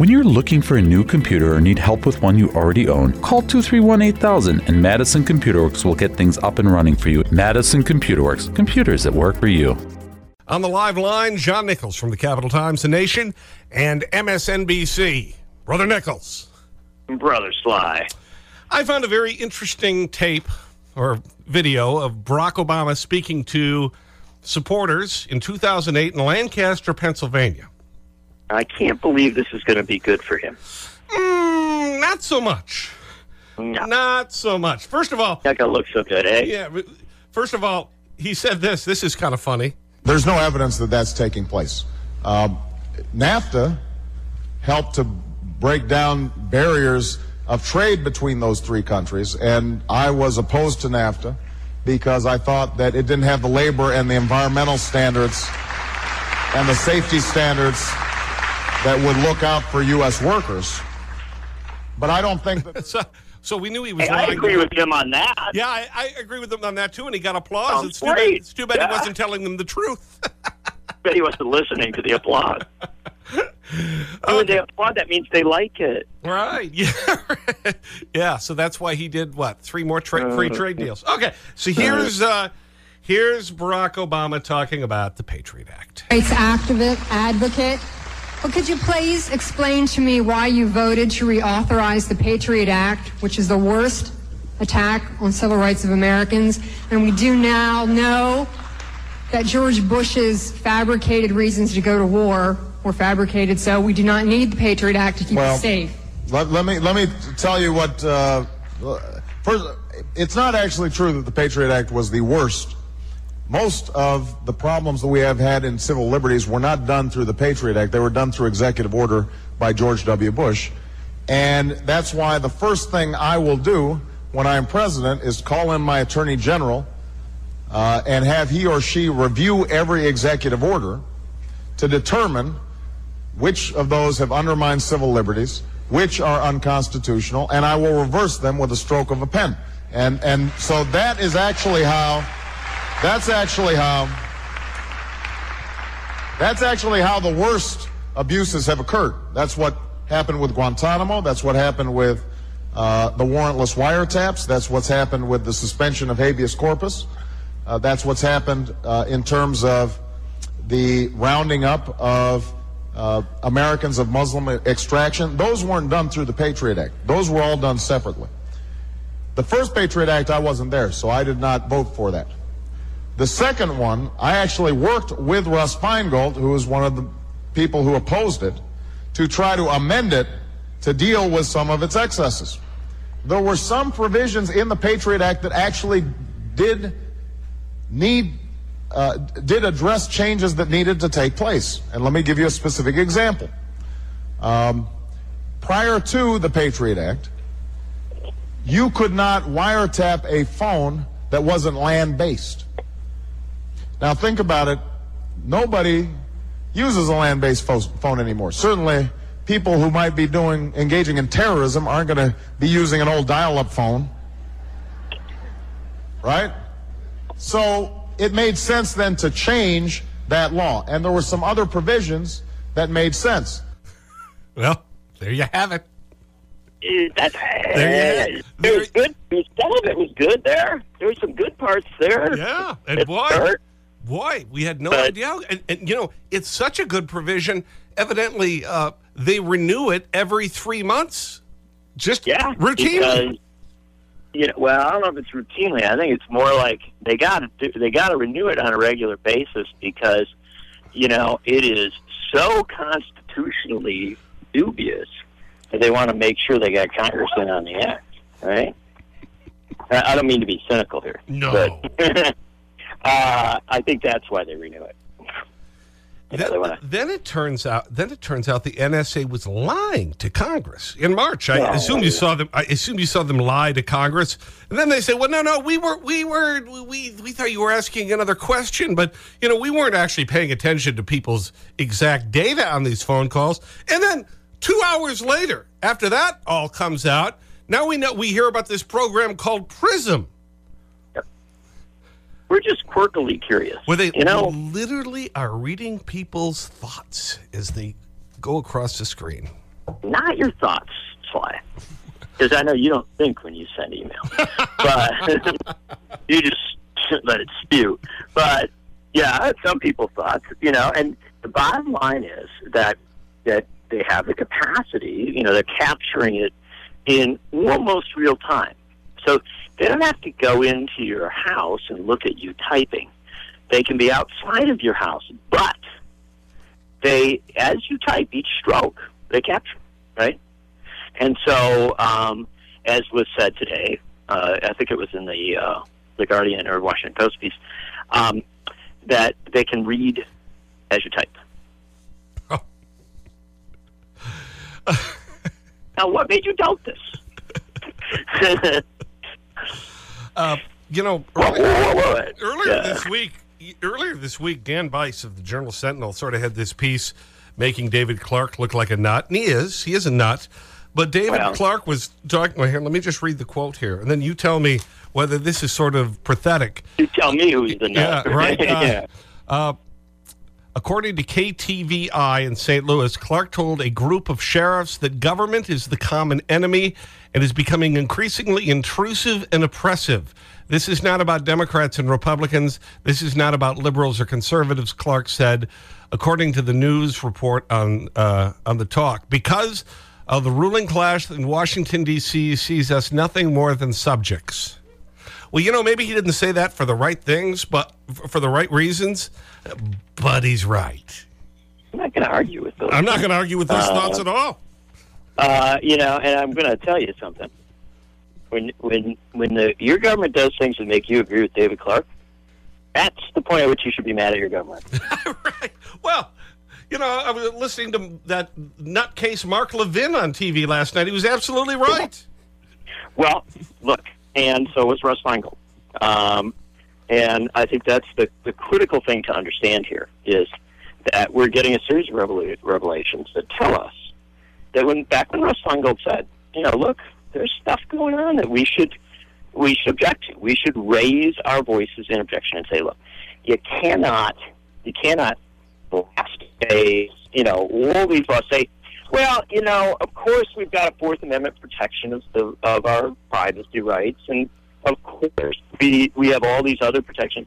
When you're looking for a new computer or need help with one you already own, call 231 8000 and Madison Computer Works will get things up and running for you. Madison Computer Works, computers that work for you. On the live line, John Nichols from the Capital Times, The Nation, and MSNBC. Brother Nichols. Brother Sly. I found a very interesting tape or video of Barack Obama speaking to supporters in 2008 in Lancaster, Pennsylvania. I can't believe this is going to be good for him. Mm, not so much. No. Not so much. First of all, that guy looks so good, eh? yeah, first of all, he said this. This is kind of funny. There's no evidence that that's taking place. Um, NAFTA helped to break down barriers of trade between those three countries, and I was opposed to NAFTA because I thought that it didn't have the labor and the environmental standards and the safety standards that would look out for U.S. workers. But I don't think that. So, so we knew he was Hey, I agree with him on that. Yeah, I, I agree with him on that too, and he got applause. Sounds It's too, bad, it's too bad he wasn't telling them the truth. bet he wasn't listening to the applause. And when they applaud, that means they like it. right? Yeah, yeah. So that's why he did what? Three more tra free trade deals. Okay, so here's uh, here's Barack Obama talking about the Patriot Act. rights activist, advocate. But could you please explain to me why you voted to reauthorize the Patriot Act, which is the worst attack on civil rights of Americans? And we do now know that George Bush's fabricated reasons to go to war were fabricated, so we do not need the Patriot Act to keep Well, us safe. Let, let me let me tell you what. Uh, first, it's not actually true that the Patriot Act was the worst. Most of the problems that we have had in civil liberties were not done through the Patriot Act. They were done through executive order by George W. Bush, and that's why the first thing I will do when I am president is call in my attorney general uh, and have he or she review every executive order to determine which of those have undermined civil liberties, which are unconstitutional, and I will reverse them with a stroke of a pen. And and so that is actually how that's actually how that's actually how the worst abuses have occurred. That's what happened with Guantanamo. That's what happened with uh, the warrantless wiretaps. That's what's happened with the suspension of habeas corpus. Uh, that's what's happened uh, in terms of the rounding up of uh, Americans of Muslim extraction. Those weren't done through the Patriot Act. Those were all done separately. The first Patriot Act, I wasn't there, so I did not vote for that. The second one, I actually worked with Russ Feingold, who was one of the people who opposed it, to try to amend it to deal with some of its excesses. There were some provisions in the Patriot Act that actually did need uh, did address changes that needed to take place. And let me give you a specific example. Um, prior to the Patriot Act, you could not wiretap a phone that wasn't land based. Now think about it. Nobody uses a land based phone anymore. Certainly, people who might be doing engaging in terrorism aren't going to be using an old dial up phone. Right? So it made sense then to change that law. And there were some other provisions that made sense. Well, there you have it. That's There you- it was good. It was, some of it was good there. There were some good parts there. Yeah, and It boy, hurt. Boy, we had no But- idea. And, and you know, it's such a good provision. Evidently, uh, they renew it every three months, just Yeah, routinely. Because, you know, well, I don't know if it's routinely. I think it's more like they got to they got to renew it on a regular basis because, you know, it is so constitutionally dubious that they want to make sure they got Congress in on the act, right? I I don't mean to be cynical here. No. But, uh, I think that's why they renew it. You know, they Then, wanna- then it turns out. Then it turns out the NSA was lying to Congress in March. I Yeah, assume you saw them. I assume you saw them lie to Congress, and then they say, "Well, no, no, we were, we were, we, we thought you were asking another question, but you know, we weren't actually paying attention to people's exact data on these phone calls." And then two hours later, after that all comes out, now we know we hear about this program called Prism, We're just quirkily curious. where they you know, literally are reading people's thoughts as they go across the screen. not your thoughts, Sly. Because I know you don't think when you send email, but you just let it spew. But yeah, some people thought, you know, and the bottom line is that that they have the capacity, you know, they're capturing it in almost real time. So they don't have to go into your house and look at you typing. They can be outside of your house, but they, as you type each stroke, they capture, right? And so, um, as was said today, uh, I think it was in the uh, the Guardian or Washington Post piece, um, that they can read as you type. now, what made you doubt this? uh, you know, earlier, earlier yeah. this week, earlier this week, Dan Bice of the Journal Sentinel sort of had this piece making David Clarke look like a nut. And he is. He is a nut. But David well, Clarke was talking. Well, here, let me just read the quote here. And then you tell me whether this is sort of pathetic. You tell me who's the nut. Yeah, right. Uh, yeah. Uh, According to KTVI in St. Louis, Clarke told a group of sheriffs that government is the common enemy and is becoming increasingly intrusive and oppressive. This is not about Democrats and Republicans. This is not about liberals or conservatives, Clarke said, according to the news report on, uh, on the talk. Because of the ruling class in Washington, D.C. sees us nothing more than subjects. Well, you know, maybe he didn't say that for the right things, but for the right reasons, but he's right. I'm not going to argue with those. I'm not going to argue with those uh, thoughts at all. Uh, you know, and I'm going to tell you something. When when when the your government does things that make you agree with David Clarke, that's the point at which you should be mad at your government. right. Well, you know, I was listening to that nutcase Mark Levin on TV last night. He was absolutely right. Well, look, and so was Russ Feingold. Um, and I think that's the, the critical thing to understand here is that we're getting a series of revelations that tell us that when back when Russ Feingold said, you know, look, there's stuff going on that we should we should object to. We should raise our voices in objection and say, look, you cannot you cannot blast a you know all these laws say well, you know, of course we've got a Fourth Amendment protection of the of our privacy rights, and of course we we have all these other protections.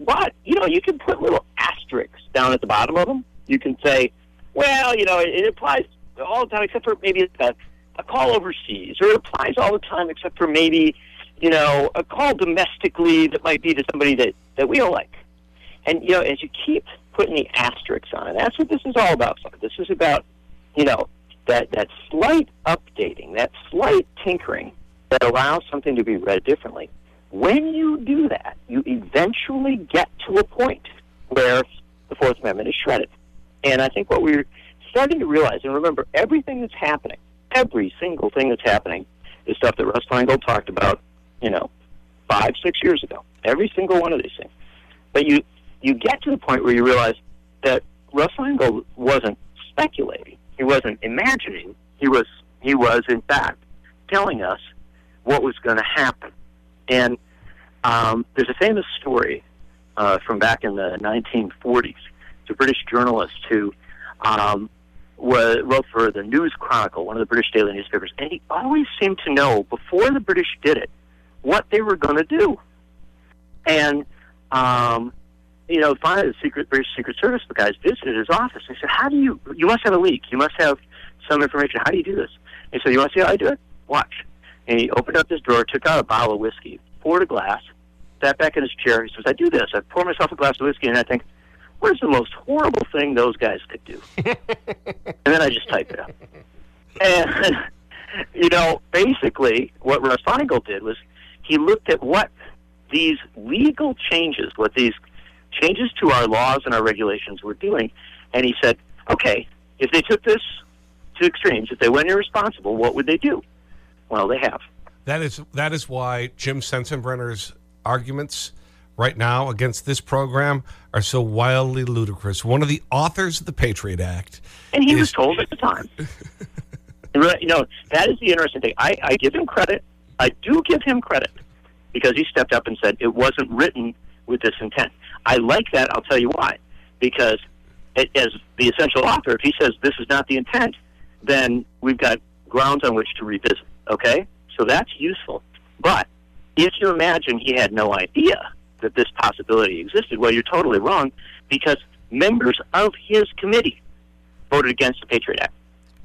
But you know, you can put little asterisks down at the bottom of them. You can say, well, you know, it, it applies all the time except for maybe a, a call overseas, or it applies all the time except for maybe, you know, a call domestically that might be to somebody that that we don't like. And you know, as you keep putting the asterisks on it, that's what this is all about. This is about you know, that, that slight updating, that slight tinkering that allows something to be read differently. When you do that, you eventually get to a point where the Fourth Amendment is shredded. And I think what we're starting to realize, and remember, everything that's happening, every single thing that's happening, is stuff that Russ Feingold talked about, you know, five, six years ago. Every single one of these things. But you, you get to the point where you realize that Russ Feingold wasn't speculating. He wasn't imagining. He was he was in fact telling us what was going to happen. And um, there's a famous story uh, from back in the 1940s. It's a British journalist who um, was, wrote for the News Chronicle, one of the British daily newspapers, and he always seemed to know before the British did it what they were going to do. And um, you know, finally the secret British Secret Service the guys visited his office. They said, "How do you? You must have a leak. You must have some information. How do you do this?" He said, "You want to see how I do it? Watch." And he opened up his drawer, took out a bottle of whiskey, poured a glass, sat back in his chair. He says, "I do this. I pour myself a glass of whiskey, and I think, what is the most horrible thing those guys could do?" and then I just type it out. And you know, basically, what Russ Feingold did was he looked at what these legal changes, what these changes to our laws and our regulations were doing. And he said, okay, if they took this to extremes, if they went irresponsible, what would they do? Well, they have. That is, that is why Jim Sensenbrenner's arguments right now against this program are so wildly ludicrous. One of the authors of the Patriot Act. And he was told at the time. you know, that is the interesting thing. I, I give him credit. I do give him credit because he stepped up and said it wasn't written with this intent. I like that. I'll tell you why. Because as the essential author, if he says this is not the intent, then we've got grounds on which to revisit. Okay? So that's useful. But if you imagine he had no idea that this possibility existed, well, you're totally wrong because members of his committee voted against the Patriot Act.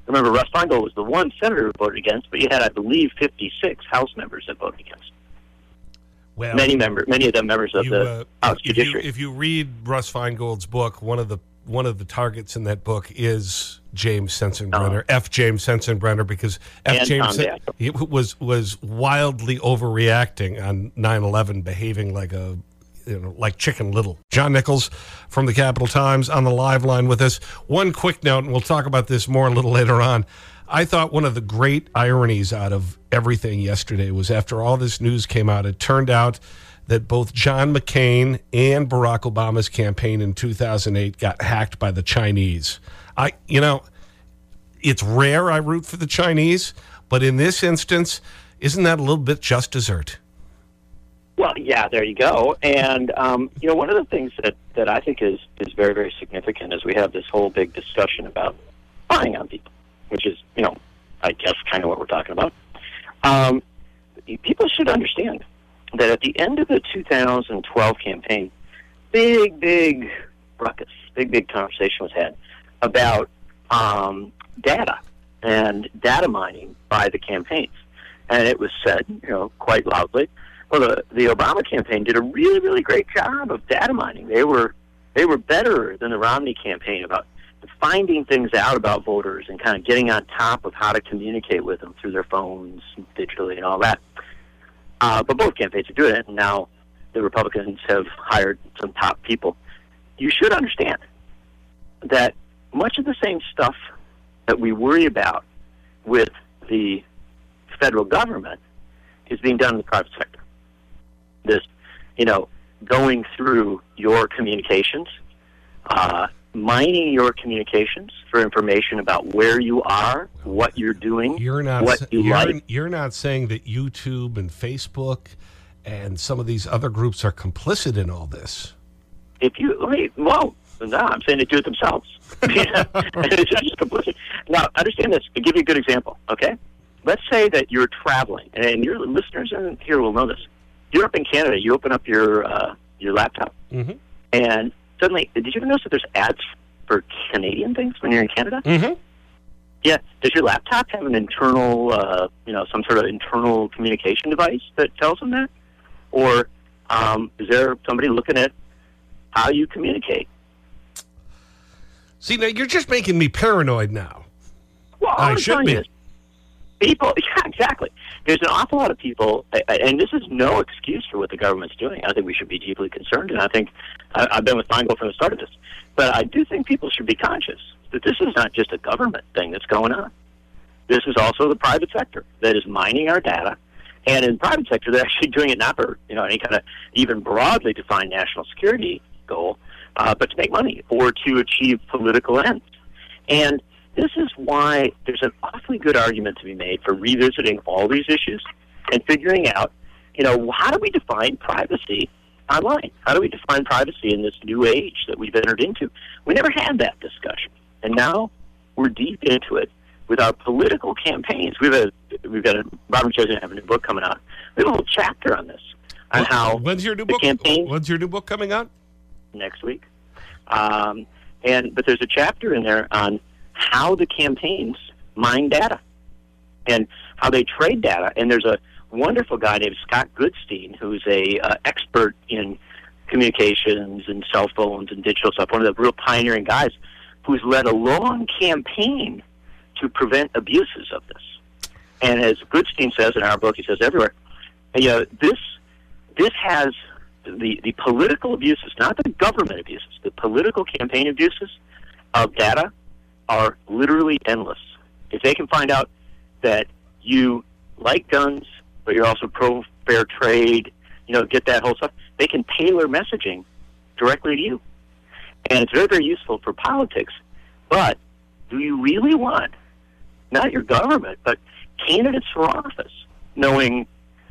Remember, Russ Feingold was the one senator who voted against, but you had, I believe, 56 House members that voted against. Well, Many member, many of them members of you, the uh, House if, you, if you read Russ Feingold's book, one of the one of the targets in that book is James Sensenbrenner, F. James Sensenbrenner, because F. And James Sen- was was wildly overreacting on 9/11, behaving like a you know like Chicken Little. John Nichols from the Capital Times on the live line with us. One quick note, and we'll talk about this more a little later on. I thought one of the great ironies out of everything yesterday was after all this news came out, it turned out that both John McCain and Barack Obama's campaign in 2008 got hacked by the Chinese. I, you know, it's rare I root for the Chinese, but in this instance, isn't that a little bit just dessert? Well, yeah, there you go. And um, you know, one of the things that, that I think is is very very significant is we have this whole big discussion about spying on people, which is you know, I guess kind of what we're talking about. Um, people should understand that at the end of the 2012 campaign, big big ruckus, big big conversation was had about um, data and data mining by the campaigns, and it was said, you know, quite loudly well, the, the Obama campaign did a really, really great job of data mining. They were they were better than the Romney campaign about finding things out about voters and kind of getting on top of how to communicate with them through their phones, digitally, and all that. Uh, but both campaigns are doing it, and now the Republicans have hired some top people. You should understand that much of the same stuff that we worry about with the federal government is being done in the private sector this, you know, going through your communications, uh, mining your communications for information about where you are, what you're doing, You're not, what you you're, like. you're not saying that YouTube and Facebook and some of these other groups are complicit in all this. If you, wait, whoa, no, I'm saying they do it themselves. it's just complicit. Now, understand this. I'll give you a good example, okay? Let's say that you're traveling, and your listeners in here will know this. You're up in Canada, you open up your, uh, your laptop, Mhm. and suddenly, did you ever notice that there's ads for Canadian things when you're in Canada? Mm-hmm. Yeah. Does your laptop have an internal, uh, you know, some sort of internal communication device that tells them that? Or um, is there somebody looking at how you communicate? See, now you're just making me paranoid now. Well, I I'm should telling be. people, yeah, exactly. There's an awful lot of people, and this is no excuse for what the government's doing. I think we should be deeply concerned, and I think I've been with Feingold from the start of this. But I do think people should be conscious that this is not just a government thing that's going on. This is also the private sector that is mining our data. And in the private sector, they're actually doing it not for you know any kind of even broadly defined national security goal, uh, but to make money or to achieve political ends. And this is why there's an awfully good argument to be made for revisiting all these issues and figuring out, you know, how do we define privacy online? How do we define privacy in this new age that we've entered into? We never had that discussion, and now we're deep into it with our political campaigns. We've a we've got a Robert McChesney have a new book coming out. We have a whole chapter on this on how When's your new book? campaign When's your new book coming out? next week. Um, and but there's a chapter in there on how the campaigns mine data and how they trade data. And there's a wonderful guy named Scott Goodstein who's a uh, expert in communications and cell phones and digital stuff. One of the real pioneering guys who's led a long campaign to prevent abuses of this. And as Goodstein says in our book, he says everywhere, you know, this this has the, the political abuses, not the government abuses, the political campaign abuses of data are literally endless. If they can find out that you like guns, but you're also pro fair trade, you know, get that whole stuff, they can tailor messaging directly to you. And it's very, very useful for politics. But do you really want, not your government, but candidates for office, knowing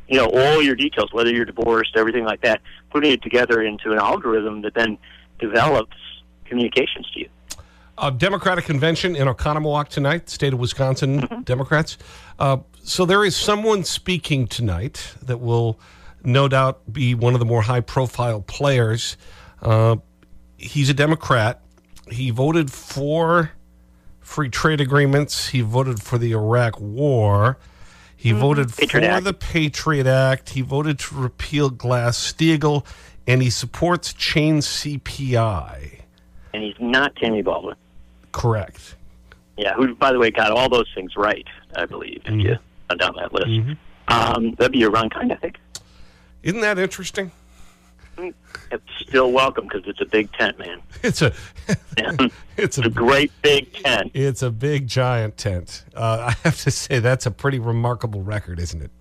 you know all your details, whether you're divorced, everything like that, putting it together into an algorithm that then develops communications to you. A Democratic convention in Oconomowoc tonight, state of Wisconsin Mm-hmm. Democrats. Uh, so there is someone speaking tonight that will no doubt be one of the more high profile players. Uh, he's a Democrat. He voted for free trade agreements. He voted for the Iraq war. He voted Mm-hmm. Patriot for Act. the Patriot Act. He voted to repeal Glass-Steagall. And he supports chain CPI. And he's not Tammy Baldwin. Correct. Yeah, who, by the way, got all those things right, I believe, if you Mm-hmm. down that list. Um, that'd be your Ron Kind, I think. Isn't that interesting? It's still welcome because it's a big tent, man. It's a, it's It's a a, great big tent. it's a big giant tent. Uh, I have to say that's a pretty remarkable record, isn't it?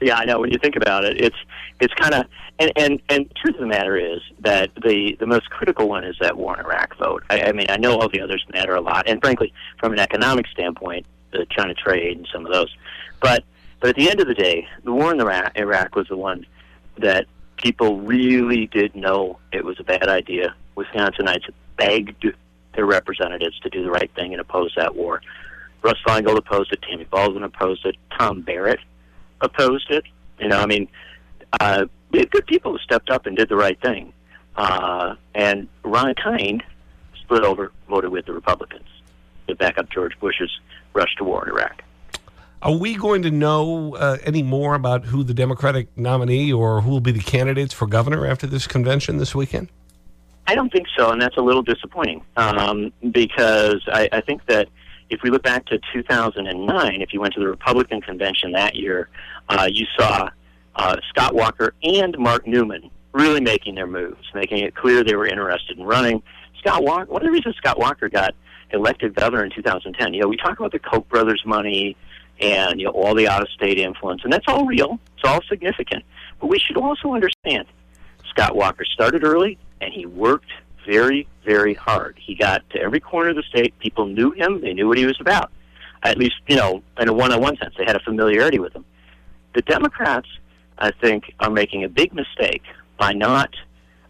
Yeah, I know. When you think about it, it's it's kind of and and and truth of the matter is that the the most critical one is that war in Iraq vote. I, I mean, I know all the others matter a lot, and frankly, from an economic standpoint, the China trade and some of those, but but at the end of the day, the war in Iraq, Iraq was the one that people really did know it was a bad idea. Wisconsinites begged their representatives to do the right thing and oppose that war. Russ Feingold opposed it. Tammy Baldwin opposed it. Tom Barrett opposed it. You know, I mean, uh, we good people who stepped up and did the right thing. Uh, and Ron Kind split over, voted with the Republicans to back up George Bush's rush to war in Iraq. Are we going to know uh, any more about who the Democratic nominee or who will be the candidates for governor after this convention this weekend? I don't think so, and that's a little disappointing um, because I, I think that if we look back to 2009, if you went to the Republican convention that year, uh, you saw uh, Scott Walker and Mark Neumann really making their moves, making it clear they were interested in running. Scott Walker, one of the reasons Scott Walker got elected governor in 2010, you know, we talk about the Koch brothers' money and you know all the out-of-state influence, and that's all real. It's all significant, but we should also understand Scott Walker started early and he worked very, very hard. He got to every corner of the state. People knew him. They knew what he was about. At least, you know, in a one-on-one sense, they had a familiarity with him. The Democrats, I think, are making a big mistake by not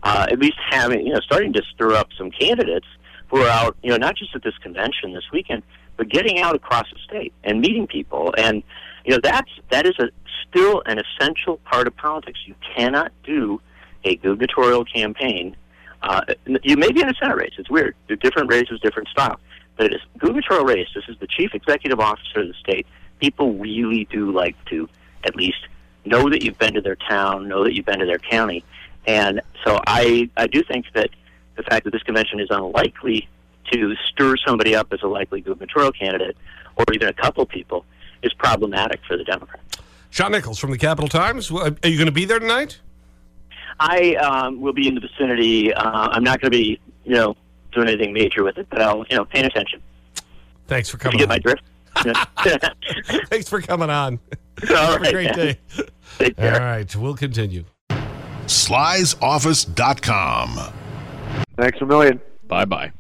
uh, at least having, you know, starting to stir up some candidates who are out, you know, not just at this convention this weekend, but getting out across the state and meeting people. And, you know, that's, that is a, still an essential part of politics. You cannot do a gubernatorial campaign. Uh, you may be in a Senate race. It's weird. They're different races, different style. But it is gubernatorial race. This is the chief executive officer of the state. People really do like to at least know that you've been to their town, know that you've been to their county. And so I, I do think that the fact that this convention is unlikely to stir somebody up as a likely gubernatorial candidate, or even a couple people, is problematic for the Democrats. John Nichols from the Capital Times. Are you going to be there tonight? I um, will be in the vicinity. Uh, I'm not going to be, you know, doing anything major with it, but I'll, you know, paying attention. Thanks for Did coming you get my on. drift? Thanks for coming on. All Have a great man. day. Take care. right, we'll continue. slysoffice.com. Thanks a million. Bye bye.